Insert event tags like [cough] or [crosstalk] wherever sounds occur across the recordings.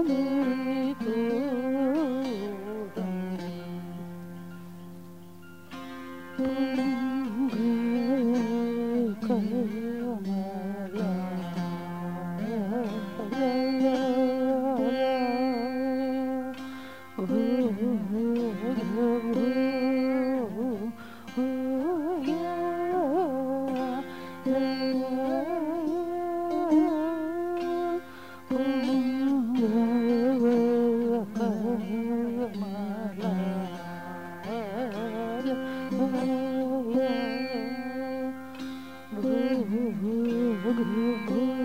amor. Yeah.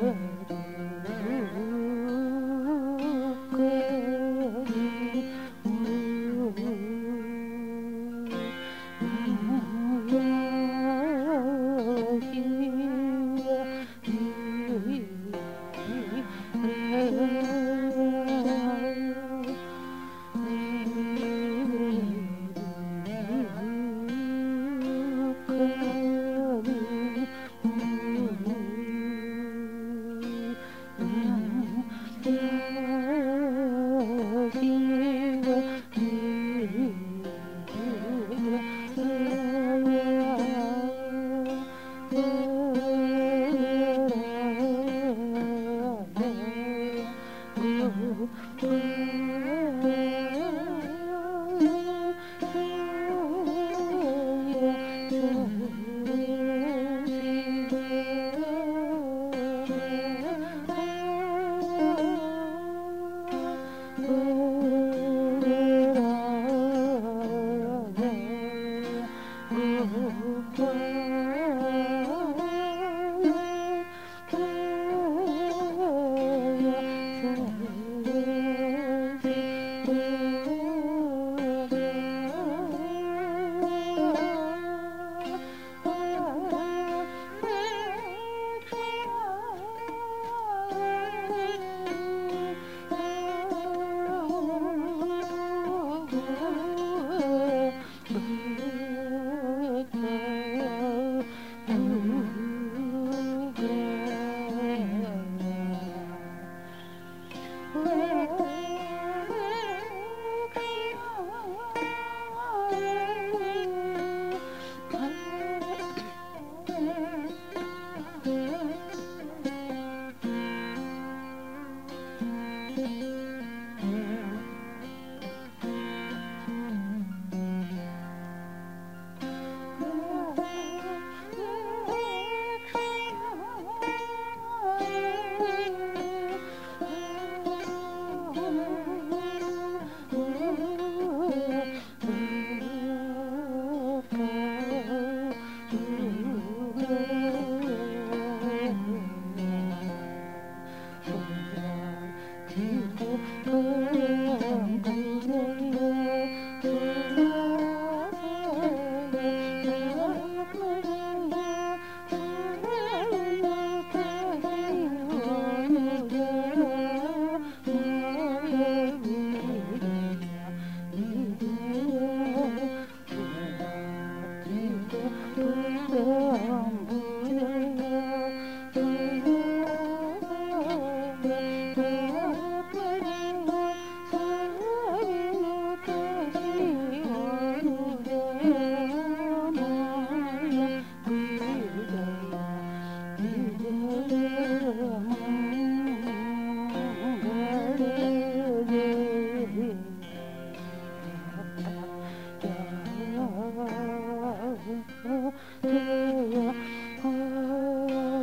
嗯嗯嗯 [laughs]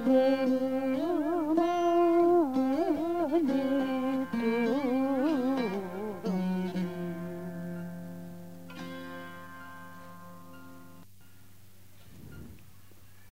Música